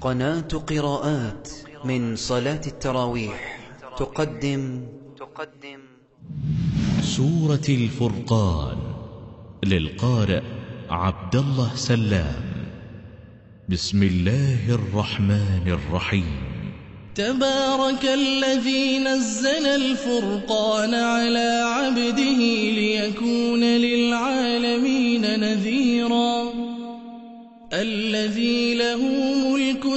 قناة قراءات من صلاة التراويح. تقدم. تقدم سورة الفرقان. للقارئ عبد الله سلام. بسم الله الرحمن الرحيم. تبارك الذي نزل الفرقان على عبده ليكون للعالمين نذيرا. الذي له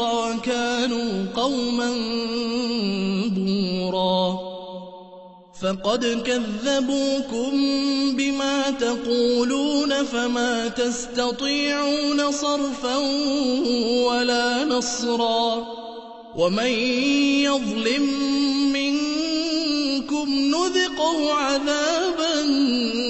الذكر وكانوا قوما بورا. فقد كذبوكم بما تقولون فما تستطيعون صرفا ولا نصرا. ومن يظلم منكم نذقه عذابا كبيرا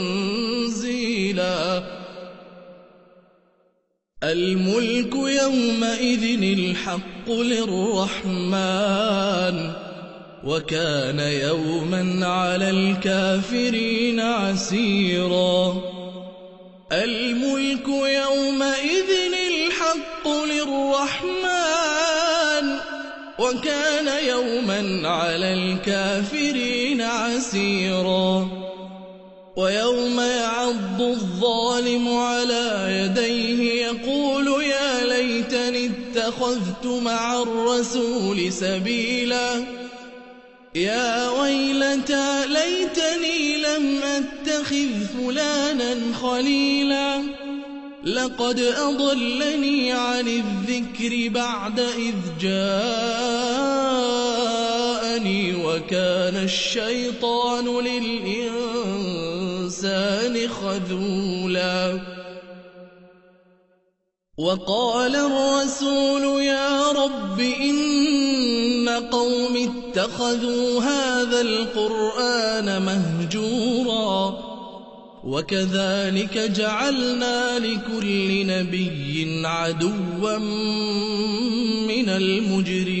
الملك يومئذ الحق للرحمن وكان يوما على الكافرين عسيرا. الملك يومئذ الحق للرحمن وكان يوما على الكافرين عسيرا. ويوم يعض الظالم على يديه يقول يا ليتني اتخذت مع الرسول سبيلا. يا ويلتى ليتني لم أتخذ فلانا خليلا. لقد أضلني عن الذكر بعد إذ جاءني وكان الشيطان للإنسان خذولا. وقال الرسول يا رب إن قوم اتخذوا هذا القرآن مهجورا. وكذلك جعلنا لكل نبي عدوا من المجرمين.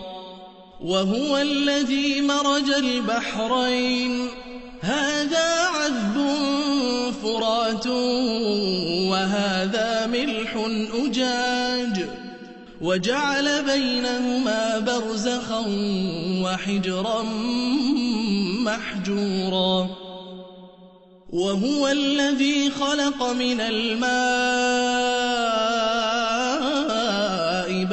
وهو الذي مرج البحرين. هذا عذب فرات وهذا ملح أجاج. وجعل بينهما برزخا وحجرا محجورا. وهو الذي خلق من الماء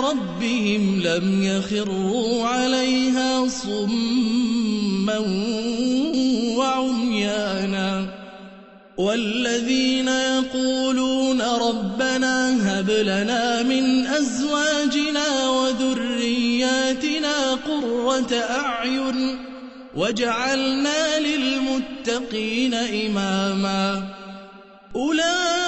ربهم لم يخروا عليها صما وعميانا والذين يقولون ربنا هب لنا من أزواجنا وذرياتنا قرة أعين وجعلنا للمتقين إماما أولئك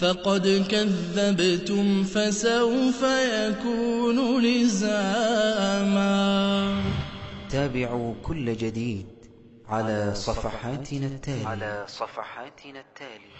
فقد كذبتم فسوف يكون لزاما. تابعوا كل جديد على صفحاتنا التالية. على صفحاتنا التالية.